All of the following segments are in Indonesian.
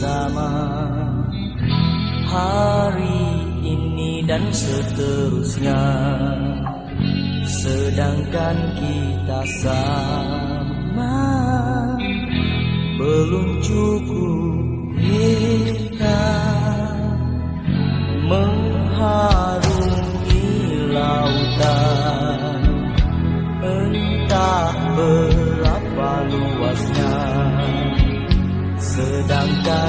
bersama. Hari ini dan seterusnya. Sedangkan kita sama. Belum cukup kita Mengharungi lautan. Entah berapa luasnya. Sedangkan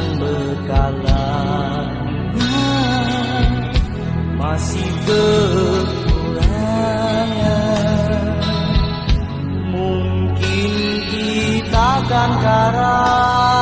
kekurangan. Mungkin kita akan karam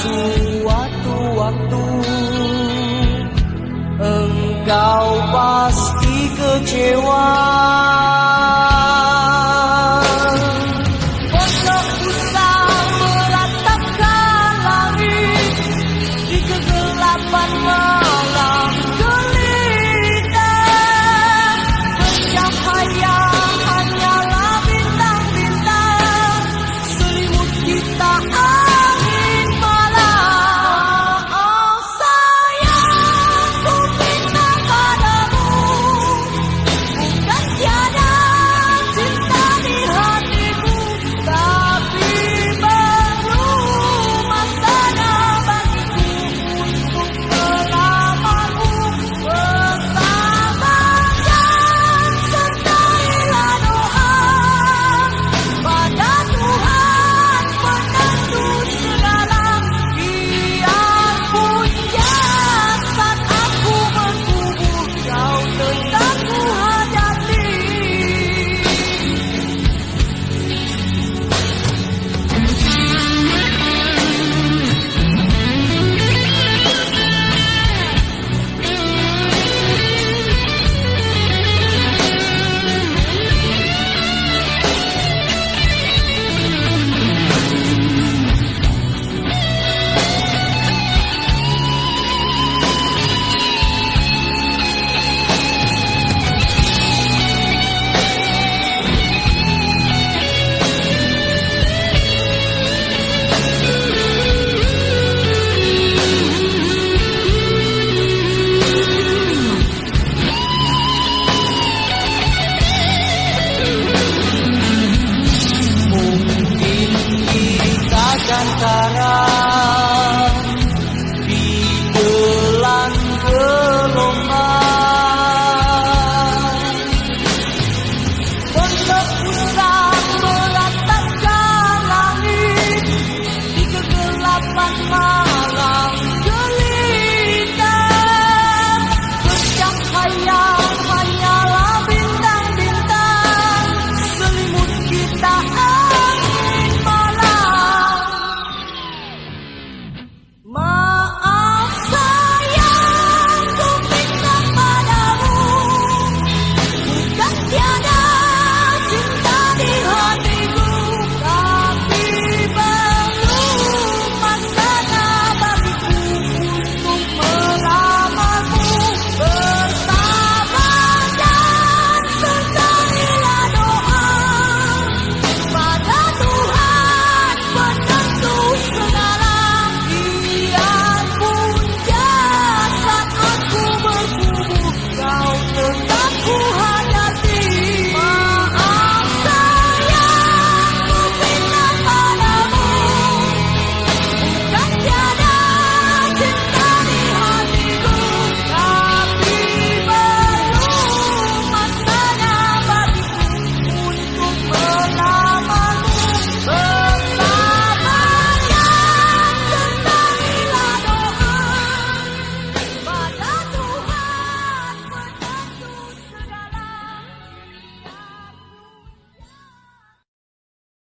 suatu waktu Engkau pasti kecewa